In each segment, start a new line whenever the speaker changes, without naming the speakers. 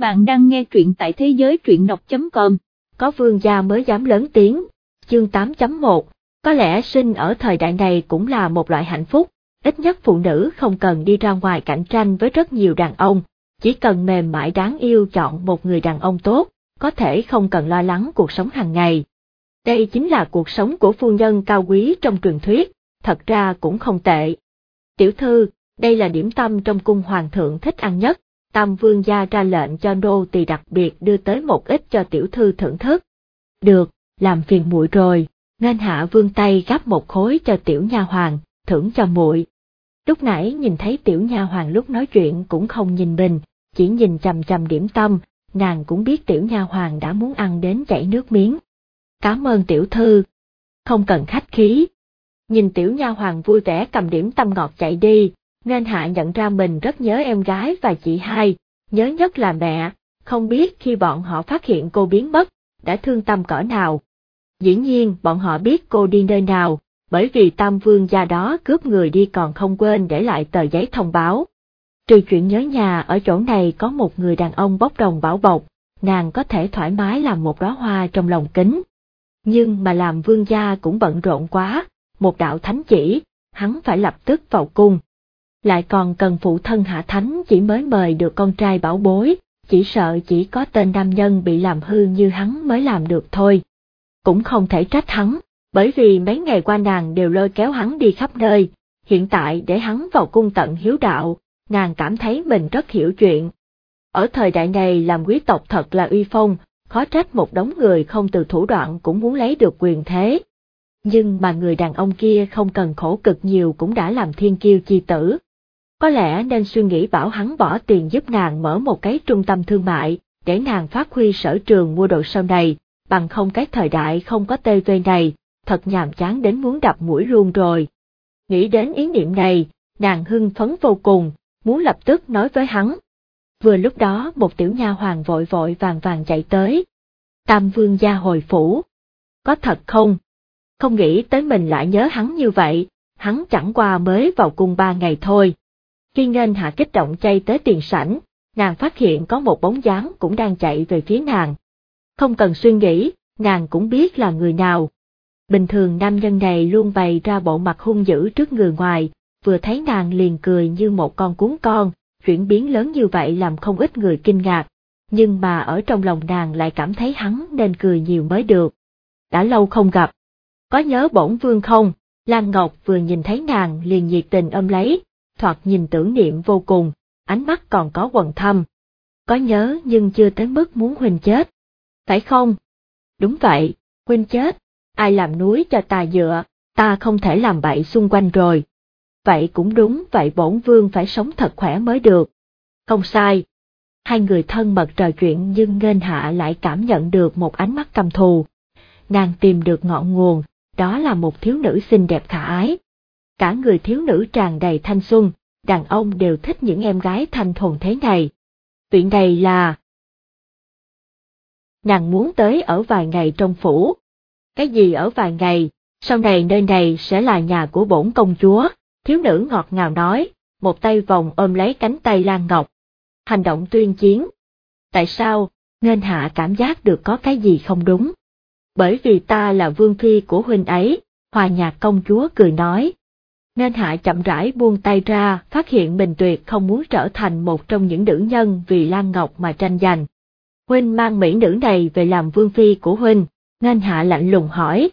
Bạn đang nghe truyện tại thế giới truyện đọc.com.
Có vương gia mới dám lớn tiếng. Chương 8.1 Có lẽ sinh ở thời đại này cũng là một loại hạnh phúc, ít nhất phụ nữ không cần đi ra ngoài cạnh tranh với rất nhiều đàn ông, chỉ cần mềm mại đáng yêu chọn một người đàn ông tốt, có thể không cần lo lắng cuộc sống hàng ngày. Đây chính là cuộc sống của phu nhân cao quý trong truyền thuyết, thật ra cũng không tệ. Tiểu thư, đây là điểm tâm trong cung hoàng thượng thích ăn nhất, Tam Vương gia ra lệnh cho nô tỳ đặc biệt đưa tới một ít cho tiểu thư thưởng thức. Được, làm phiền muội rồi, nên hạ vương tay gắp một khối cho tiểu nha hoàng, thưởng cho muội. Lúc nãy nhìn thấy tiểu nha hoàng lúc nói chuyện cũng không nhìn mình, chỉ nhìn chằm chằm điểm tâm, nàng cũng biết tiểu nha hoàng đã muốn ăn đến chảy nước miếng. Cảm ơn tiểu thư. Không cần khách khí. Nhìn tiểu nha hoàng vui vẻ cầm điểm tâm ngọt chạy đi, nên Hạ nhận ra mình rất nhớ em gái và chị hai, nhớ nhất là mẹ, không biết khi bọn họ phát hiện cô biến mất, đã thương tâm cỡ nào. Dĩ nhiên bọn họ biết cô đi nơi nào, bởi vì Tam Vương gia đó cướp người đi còn không quên để lại tờ giấy thông báo. Trừ chuyện nhớ nhà ở chỗ này có một người đàn ông bốc đồng bảo bọc, nàng có thể thoải mái làm một đóa hoa trong lòng kính. Nhưng mà làm vương gia cũng bận rộn quá, một đạo thánh chỉ, hắn phải lập tức vào cung, lại còn cần phụ thân hạ thánh chỉ mới mời được con trai bảo bối, chỉ sợ chỉ có tên nam nhân bị làm hư như hắn mới làm được thôi. Cũng không thể trách hắn, bởi vì mấy ngày qua nàng đều lôi kéo hắn đi khắp nơi, hiện tại để hắn vào cung tận hiếu đạo, nàng cảm thấy mình rất hiểu chuyện. Ở thời đại này làm quý tộc thật là uy phong, khó trách một đống người không từ thủ đoạn cũng muốn lấy được quyền thế. Nhưng mà người đàn ông kia không cần khổ cực nhiều cũng đã làm thiên kiêu chi tử, có lẽ nên suy nghĩ bảo hắn bỏ tiền giúp nàng mở một cái trung tâm thương mại, để nàng phát huy sở trường mua đồ sau này, bằng không cái thời đại không có TV này, thật nhàm chán đến muốn đập mũi luôn rồi. Nghĩ đến ý niệm này, nàng hưng phấn vô cùng, muốn lập tức nói với hắn. Vừa lúc đó một tiểu nha hoàng vội vội vàng vàng chạy tới. Tam vương gia hồi phủ. Có thật không? Không nghĩ tới mình lại nhớ hắn như vậy, hắn chẳng qua mới vào cung ba ngày thôi. Khi nên hạ kích động chay tới tiền sảnh, nàng phát hiện có một bóng dáng cũng đang chạy về phía nàng. Không cần suy nghĩ, nàng cũng biết là người nào. Bình thường nam nhân này luôn bày ra bộ mặt hung dữ trước người ngoài, vừa thấy nàng liền cười như một con cuốn con, chuyển biến lớn như vậy làm không ít người kinh ngạc, nhưng mà ở trong lòng nàng lại cảm thấy hắn nên cười nhiều mới được. Đã lâu không gặp. Có nhớ bổn vương không? Lan Ngọc vừa nhìn thấy nàng liền nhiệt tình ôm lấy, thoạt nhìn tưởng niệm vô cùng, ánh mắt còn có quần thâm. Có nhớ nhưng chưa tới mức muốn Huynh chết. Phải không? Đúng vậy, Huynh chết, ai làm núi cho ta dựa, ta không thể làm bậy xung quanh rồi. Vậy cũng đúng, vậy bổn vương phải sống thật khỏe mới được. Không sai. Hai người thân mật trò chuyện nhưng nghênh hạ lại cảm nhận được một ánh mắt căm thù. Nàng tìm được ngọn nguồn, đó là một thiếu nữ xinh đẹp khả ái, cả người thiếu nữ tràn đầy thanh xuân, đàn ông đều thích những em gái thanh thuần thế này. Chuyện này là... Nàng muốn tới ở vài ngày trong phủ. Cái gì ở vài ngày, sau này nơi này sẽ là nhà của bổn công chúa, thiếu nữ ngọt ngào nói, một tay vòng ôm lấy cánh tay Lan Ngọc. Hành động tuyên chiến. Tại sao, nên hạ cảm giác được có cái gì không đúng? Bởi vì ta là vương phi của huynh ấy, hòa nhạc công chúa cười nói, nên Hạ chậm rãi buông tay ra, phát hiện mình tuyệt không muốn trở thành một trong những nữ nhân vì Lan Ngọc mà tranh giành. Huynh mang mỹ nữ này về làm vương phi của Huynh, nên Hạ lạnh lùng hỏi.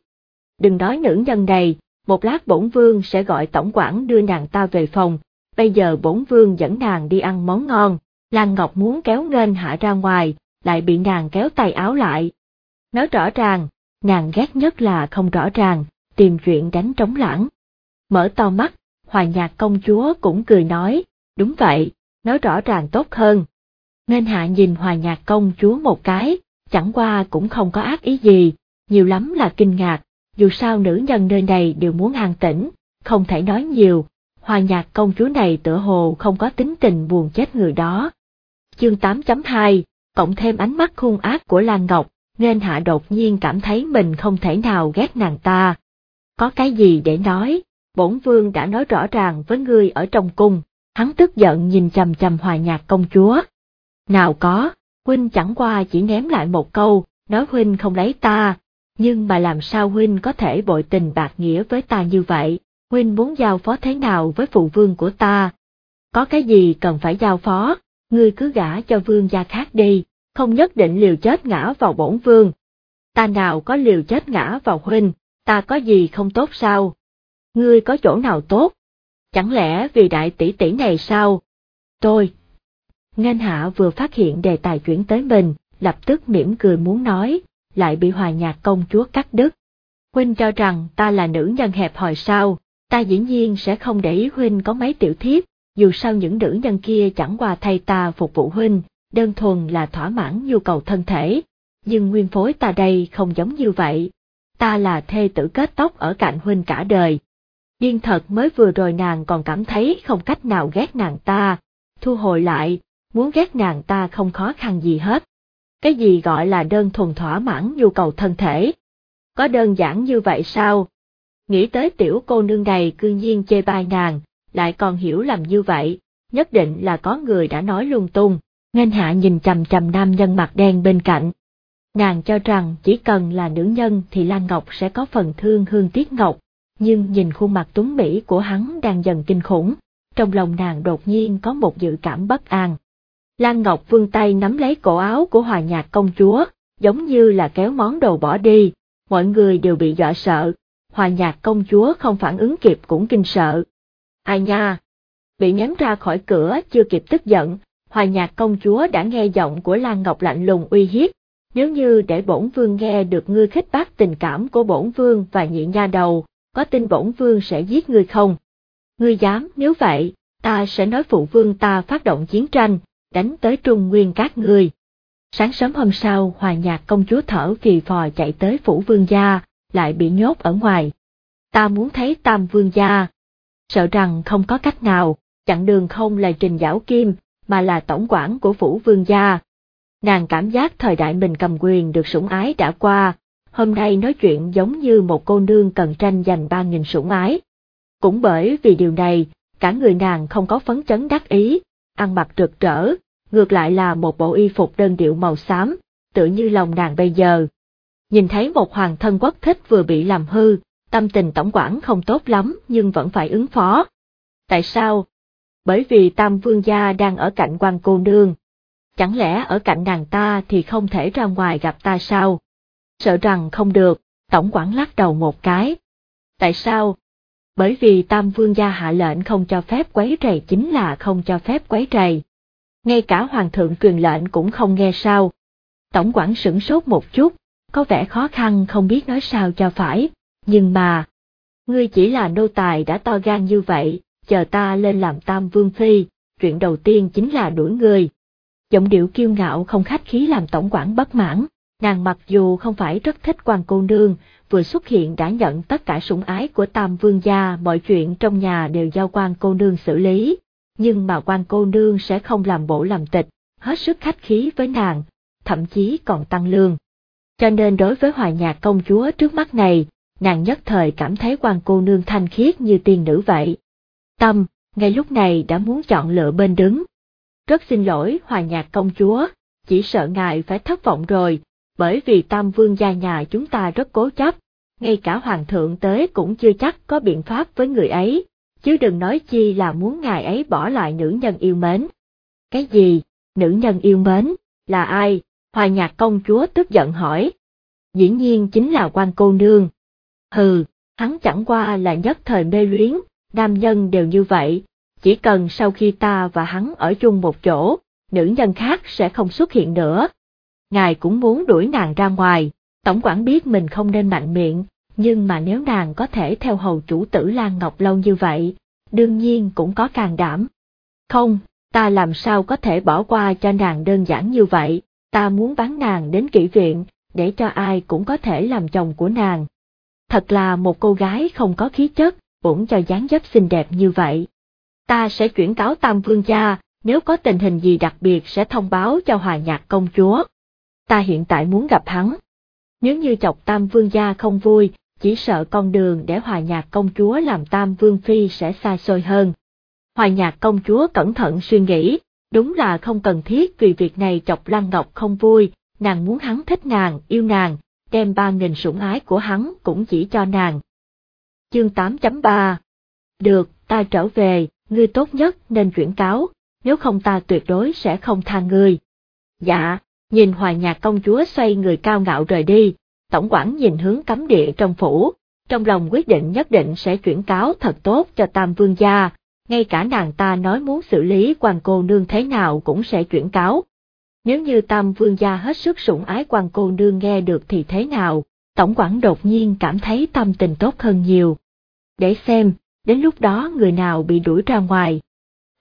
Đừng nói nữ nhân này, một lát bổn vương sẽ gọi tổng quản đưa nàng ta về phòng, bây giờ bổn vương dẫn nàng đi ăn món ngon, Lan Ngọc muốn kéo ngên Hạ ra ngoài, lại bị nàng kéo tay áo lại. Nói rõ ràng, nàng ghét nhất là không rõ ràng, tìm chuyện đánh trống lãng mở to mắt, hòa nhạc công chúa cũng cười nói, đúng vậy, nói rõ ràng tốt hơn. Nên hạ nhìn hòa nhạc công chúa một cái, chẳng qua cũng không có ác ý gì, nhiều lắm là kinh ngạc, dù sao nữ nhân nơi này đều muốn an tĩnh, không thể nói nhiều, hòa nhạc công chúa này tựa hồ không có tính tình buồn chết người đó. Chương 8.2, cộng thêm ánh mắt hung ác của Lan Ngọc, nên hạ đột nhiên cảm thấy mình không thể nào ghét nàng ta. Có cái gì để nói, bổn vương đã nói rõ ràng với ngươi ở trong cung, hắn tức giận nhìn chầm chầm hòa nhạc công chúa. Nào có, Huynh chẳng qua chỉ ném lại một câu, nói Huynh không lấy ta, nhưng mà làm sao Huynh có thể bội tình bạc nghĩa với ta như vậy, Huynh muốn giao phó thế nào với phụ vương của ta? Có cái gì cần phải giao phó, ngươi cứ gả cho vương gia khác đi, không nhất định liều chết ngã vào bổn vương. Ta nào có liều chết ngã vào Huynh, ta có gì không tốt sao? Ngươi có chỗ nào tốt? Chẳng lẽ vì đại tỷ tỷ này sao? Tôi. Ngân hạ vừa phát hiện đề tài chuyển tới mình, lập tức mỉm cười muốn nói, lại bị hòa nhạc công chúa cắt đứt. Huynh cho rằng ta là nữ nhân hẹp hòi sao, ta dĩ nhiên sẽ không để ý Huynh có mấy tiểu thiếp, dù sao những nữ nhân kia chẳng qua thay ta phục vụ Huynh, đơn thuần là thỏa mãn nhu cầu thân thể. Nhưng nguyên phối ta đây không giống như vậy, ta là thê tử kết tóc ở cạnh Huynh cả đời. Điên thật mới vừa rồi nàng còn cảm thấy không cách nào ghét nàng ta, thu hồi lại, muốn ghét nàng ta không khó khăn gì hết. Cái gì gọi là đơn thuần thỏa mãn nhu cầu thân thể? Có đơn giản như vậy sao? Nghĩ tới tiểu cô nương này cư nhiên chê bai nàng, lại còn hiểu làm như vậy, nhất định là có người đã nói lung tung. Ngân hạ nhìn chầm chầm nam nhân mặt đen bên cạnh. Nàng cho rằng chỉ cần là nữ nhân thì Lan Ngọc sẽ có phần thương hương tiếc ngọc, nhưng nhìn khuôn mặt tuấn mỹ của hắn đang dần kinh khủng, trong lòng nàng đột nhiên có một dự cảm bất an. Lan Ngọc vươn tay nắm lấy cổ áo của hòa nhạc công chúa, giống như là kéo món đồ bỏ đi, mọi người đều bị dọa sợ, hòa nhạc công chúa không phản ứng kịp cũng kinh sợ. Ai nha! Bị ném ra khỏi cửa chưa kịp tức giận, hòa nhạc công chúa đã nghe giọng của Lan Ngọc lạnh lùng uy hiếp, nếu như để bổn vương nghe được ngươi khích bác tình cảm của bổn vương và nhị nha đầu, có tin bổn vương sẽ giết ngươi không? Ngươi dám nếu vậy, ta sẽ nói phụ vương ta phát động chiến tranh, đánh tới trung nguyên các ngươi. Sáng sớm hôm sau, hòa nhạc công chúa thở vì phò chạy tới phủ vương gia, lại bị nhốt ở ngoài. Ta muốn thấy tam vương gia. Sợ rằng không có cách nào, chặn đường không là trình giảo kim, mà là tổng quản của phủ vương gia. Nàng cảm giác thời đại mình cầm quyền được sủng ái đã qua, hôm nay nói chuyện giống như một cô nương cần tranh giành ba nghìn sủng ái. Cũng bởi vì điều này, cả người nàng không có phấn chấn đắc ý, ăn mặc rực rỡ, ngược lại là một bộ y phục đơn điệu màu xám, tự như lòng nàng bây giờ. Nhìn thấy một hoàng thân quốc thích vừa bị làm hư, tâm tình tổng quản không tốt lắm nhưng vẫn phải ứng phó. Tại sao? Bởi vì Tam Vương Gia đang ở cạnh quan cô nương. Chẳng lẽ ở cạnh nàng ta thì không thể ra ngoài gặp ta sao? Sợ rằng không được, tổng quản lắc đầu một cái. Tại sao? Bởi vì Tam Vương gia hạ lệnh không cho phép quấy rầy chính là không cho phép quấy rầy. Ngay cả Hoàng thượng truyền lệnh cũng không nghe sao. Tổng quản sửng sốt một chút, có vẻ khó khăn không biết nói sao cho phải, nhưng mà, ngươi chỉ là nô tài đã to gan như vậy, chờ ta lên làm Tam Vương Phi, chuyện đầu tiên chính là đuổi ngươi. Giọng điệu kiêu ngạo không khách khí làm tổng quản bất mãn, nàng mặc dù không phải rất thích quan cô nương, vừa xuất hiện đã nhận tất cả sủng ái của Tam Vương gia, mọi chuyện trong nhà đều giao quan cô nương xử lý, nhưng mà quan cô nương sẽ không làm bộ làm tịch, hết sức khách khí với nàng, thậm chí còn tăng lương. Cho nên đối với hòa nhạc công chúa trước mắt này, nàng nhất thời cảm thấy quan cô nương thanh khiết như tiên nữ vậy. Tâm, ngay lúc này đã muốn chọn lựa bên đứng. Rất xin lỗi hòa nhạc công chúa, chỉ sợ ngài phải thất vọng rồi, bởi vì tam vương gia nhà chúng ta rất cố chấp, ngay cả hoàng thượng tới cũng chưa chắc có biện pháp với người ấy, chứ đừng nói chi là muốn ngài ấy bỏ lại nữ nhân yêu mến. Cái gì, nữ nhân yêu mến, là ai? Hòa nhạc công chúa tức giận hỏi. Dĩ nhiên chính là quan cô nương. Hừ, hắn chẳng qua là nhất thời mê luyến, nam nhân đều như vậy, chỉ cần sau khi ta và hắn ở chung một chỗ, nữ nhân khác sẽ không xuất hiện nữa, ngài cũng muốn đuổi nàng ra ngoài, tổng quản biết mình không nên mạnh miệng, nhưng mà nếu nàng có thể theo hầu chủ tử Lan Ngọc lâu như vậy, đương nhiên cũng có càng đảm. Không, ta làm sao có thể bỏ qua cho nàng đơn giản như vậy, ta muốn bán nàng đến kỹ viện, để cho ai cũng có thể làm chồng của nàng. Thật là một cô gái không có khí chất, cũng cho dáng dấp xinh đẹp như vậy. Ta sẽ chuyển cáo Tam Vương gia, nếu có tình hình gì đặc biệt sẽ thông báo cho Hòa Nhạc công chúa ta hiện tại muốn gặp hắn. Nếu như chọc Tam Vương gia không vui, chỉ sợ con đường để hòa nhạc công chúa làm Tam Vương Phi sẽ xa xôi hơn. Hòa nhạc công chúa cẩn thận suy nghĩ, Đúng là không cần thiết vì việc này chọc Lăng Ngọc không vui, nàng muốn hắn thích nàng, yêu nàng, đem ba nghìn sủng ái của hắn cũng chỉ cho nàng. Chương 8.3 Được, ta trở về, ngươi tốt nhất nên chuyển cáo, nếu không ta tuyệt đối sẽ không tha ngươi. Dạ, nhìn hòa nhạc công chúa xoay người cao ngạo rời đi, tổng quản nhìn hướng cấm địa trong phủ, trong lòng quyết định nhất định sẽ chuyển cáo thật tốt cho Tam Vương gia, ngay cả nàng ta nói muốn xử lý quan cô nương thế nào cũng sẽ chuyển cáo. Nếu như Tam Vương gia hết sức sủng ái quan cô nương nghe được thì thế nào, tổng quản đột nhiên cảm thấy tâm tình tốt hơn nhiều. Để xem, đến lúc đó người nào bị đuổi ra ngoài.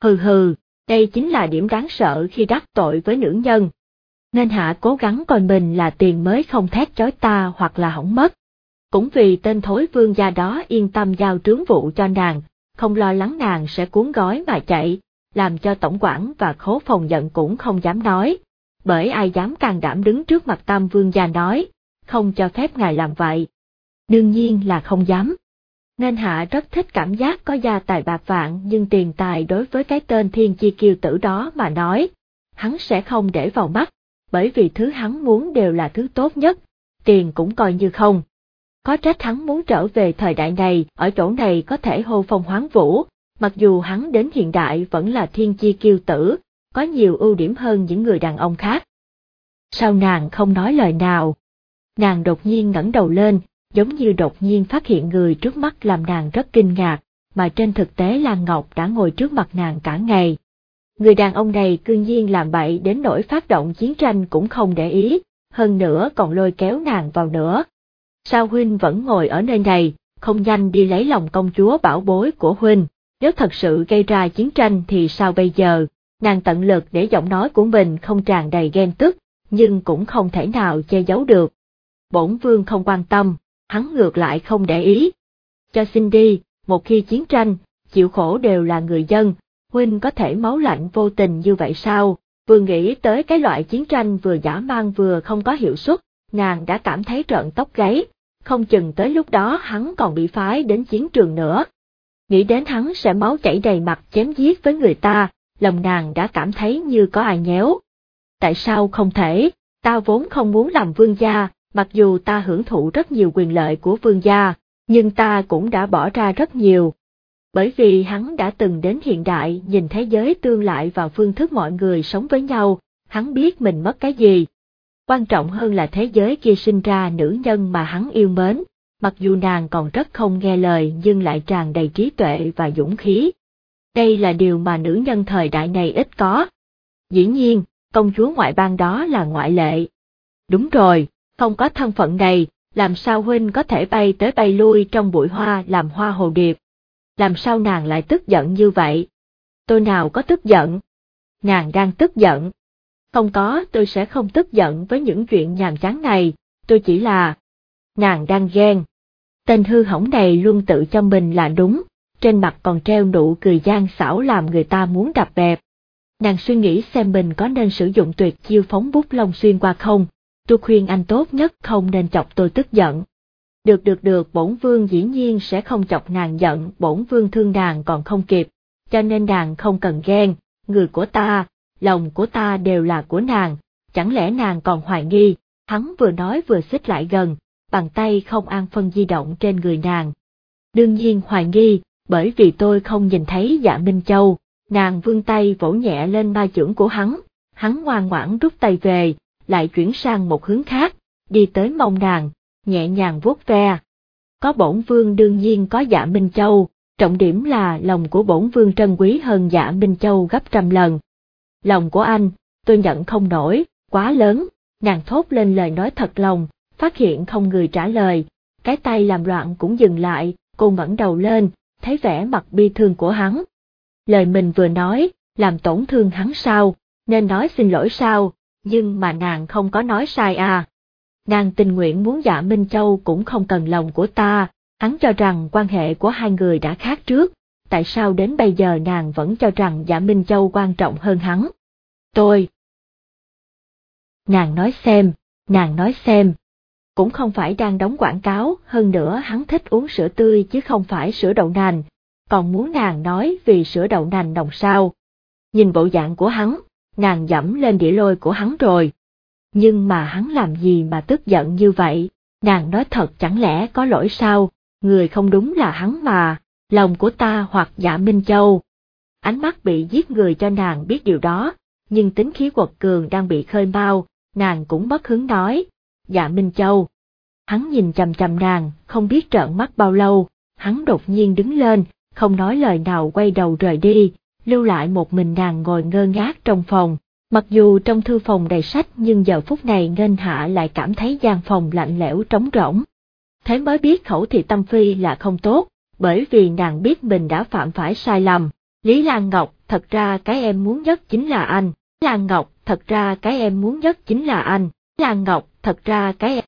Hừ hừ, đây chính là điểm đáng sợ khi đắc tội với nữ nhân. Nên hạ cố gắng coi mình là tiền mới không thét chói ta hoặc là hỏng mất. Cũng vì tên thối vương gia đó yên tâm giao trướng vụ cho nàng, không lo lắng nàng sẽ cuốn gói mà chạy, làm cho tổng quản và khố phòng giận cũng không dám nói, bởi ai dám can đảm đứng trước mặt tam vương gia nói, không cho phép ngài làm vậy. Đương nhiên là không dám. Nên hạ rất thích cảm giác có gia tài bạc vạn nhưng tiền tài đối với cái tên thiên chi kiêu tử đó mà nói, hắn sẽ không để vào mắt, bởi vì thứ hắn muốn đều là thứ tốt nhất, tiền cũng coi như không. Có trách hắn muốn trở về thời đại này, ở chỗ này có thể hô phong hoáng vũ, mặc dù hắn đến hiện đại vẫn là thiên chi kiêu tử, có nhiều ưu điểm hơn những người đàn ông khác. Sao nàng không nói lời nào? Nàng đột nhiên ngẩng đầu lên, giống như đột nhiên phát hiện người trước mắt làm nàng rất kinh ngạc, mà trên thực tế Lan Ngọc đã ngồi trước mặt nàng cả ngày. Người đàn ông này cương nhiên làm bậy đến nỗi phát động chiến tranh cũng không để ý, hơn nữa còn lôi kéo nàng vào nữa, sao huynh vẫn ngồi ở nơi này, không nhanh đi lấy lòng công chúa bảo bối của huynh, nếu thật sự gây ra chiến tranh thì sao bây giờ, nàng tận lực để giọng nói của mình không tràn đầy ghen tức, nhưng cũng không thể nào che giấu được. Bổn vương không quan tâm, hắn ngược lại không để ý. Cho xin đi, một khi chiến tranh, chịu khổ đều là người dân, huynh có thể máu lạnh vô tình như vậy sao? Vừa nghĩ tới cái loại chiến tranh vừa giả mang vừa không có hiệu suất, nàng đã cảm thấy trợn tóc gáy, không chừng tới lúc đó hắn còn bị phái đến chiến trường nữa. Nghĩ đến hắn sẽ máu chảy đầy mặt chém giết với người ta, lòng nàng đã cảm thấy như có ai nhéo. Tại sao không thể, ta vốn không muốn làm vương gia, mặc dù ta hưởng thụ rất nhiều quyền lợi của vương gia, nhưng ta cũng đã bỏ ra rất nhiều. Bởi vì hắn đã từng đến hiện đại nhìn thế giới tương lại và phương thức mọi người sống với nhau, hắn biết mình mất cái gì, quan trọng hơn là thế giới kia sinh ra nữ nhân mà hắn yêu mến, mặc dù nàng còn rất không nghe lời nhưng lại tràn đầy trí tuệ và dũng khí. Đây là điều mà nữ nhân thời đại này ít có. Dĩ nhiên, công chúa ngoại bang đó là ngoại lệ. Đúng rồi, không có thân phận này, làm sao huynh có thể bay tới bay lui trong bụi hoa làm hoa hồ điệp? Làm sao nàng lại tức giận như vậy? Tôi nào có tức giận? Nàng đang tức giận, không có tôi sẽ không tức giận với những chuyện nhàm chán này, tôi chỉ là... Nàng đang ghen. Tên hư hỏng này luôn tự cho mình là đúng, trên mặt còn treo nụ cười gian xảo làm người ta muốn đập bẹp. Nàng suy nghĩ xem mình có nên sử dụng tuyệt chiêu phóng bút lông xuyên qua không, tôi khuyên anh tốt nhất không nên chọc tôi tức giận. Được được được bổn vương dĩ nhiên sẽ không chọc nàng giận, bổn vương thương nàng còn không kịp, cho nên nàng không cần ghen, người của ta, lòng của ta đều là của nàng, chẳng lẽ nàng còn hoài nghi, hắn vừa nói vừa xích lại gần, bàn tay không an phân di động trên người nàng. Đương nhiên hoài nghi, bởi vì tôi không nhìn thấy dạ Minh Châu, nàng vươn tay vỗ nhẹ lên ba chưởng của hắn, hắn ngoan ngoãn rút tay về, lại chuyển sang một hướng khác, đi tới mông nàng, nhẹ nhàng vuốt ve. Có bổn vương đương nhiên có dạ Minh Châu, trọng điểm là lòng của bổn vương trân quý hơn dạ Minh Châu gấp trăm lần, lòng của anh, tôi nhận không nổi, quá lớn, nàng thốt lên lời nói thật lòng, phát hiện không người trả lời, cái tay làm loạn cũng dừng lại, cô ngẩng đầu lên, thấy vẻ mặt bi thương của hắn. Lời mình vừa nói, làm tổn thương hắn sao, nên nói xin lỗi sao, nhưng mà nàng không có nói sai à. Nàng tình nguyện muốn dạ Minh Châu cũng không cần lòng của ta, hắn cho rằng quan hệ của hai người đã khác trước, tại sao đến bây giờ nàng vẫn cho rằng Dạ Minh Châu quan trọng hơn hắn. Tôi. Nàng nói xem, nàng nói xem. Cũng không phải đang đóng quảng cáo, hơn nữa hắn thích uống sữa tươi chứ không phải sữa đậu nành, còn muốn nàng nói vì sữa đậu nành đồng sao. nhìn bộ dạng của hắn, nàng dẫm lên đĩa lôi của hắn rồi. Nhưng mà hắn làm gì mà tức giận như vậy, nàng nói thật chẳng lẽ có lỗi sao, người không đúng là hắn mà, lòng của ta hoặc dạ Minh Châu. Ánh mắt bị giết người cho nàng biết điều đó, nhưng tính khí quật cường đang bị khơi mau, nàng cũng bất hứng nói, dạ Minh Châu. Hắn nhìn chầm chầm nàng, không biết trợn mắt bao lâu, hắn đột nhiên đứng lên, không nói lời nào quay đầu rời đi, lưu lại một mình nàng ngồi ngơ ngác trong phòng. Mặc dù trong thư phòng đầy sách nhưng giờ phút này Ngân Hạ lại cảm thấy gian phòng lạnh lẽo trống rỗng. Thế mới biết khẩu thị tâm phi là không tốt, bởi vì nàng biết mình đã phạm phải sai lầm. Lý Lan Ngọc, thật ra cái em muốn nhất chính là anh. Lan Ngọc, thật ra cái em muốn nhất chính là anh. Lan Ngọc, thật ra cái em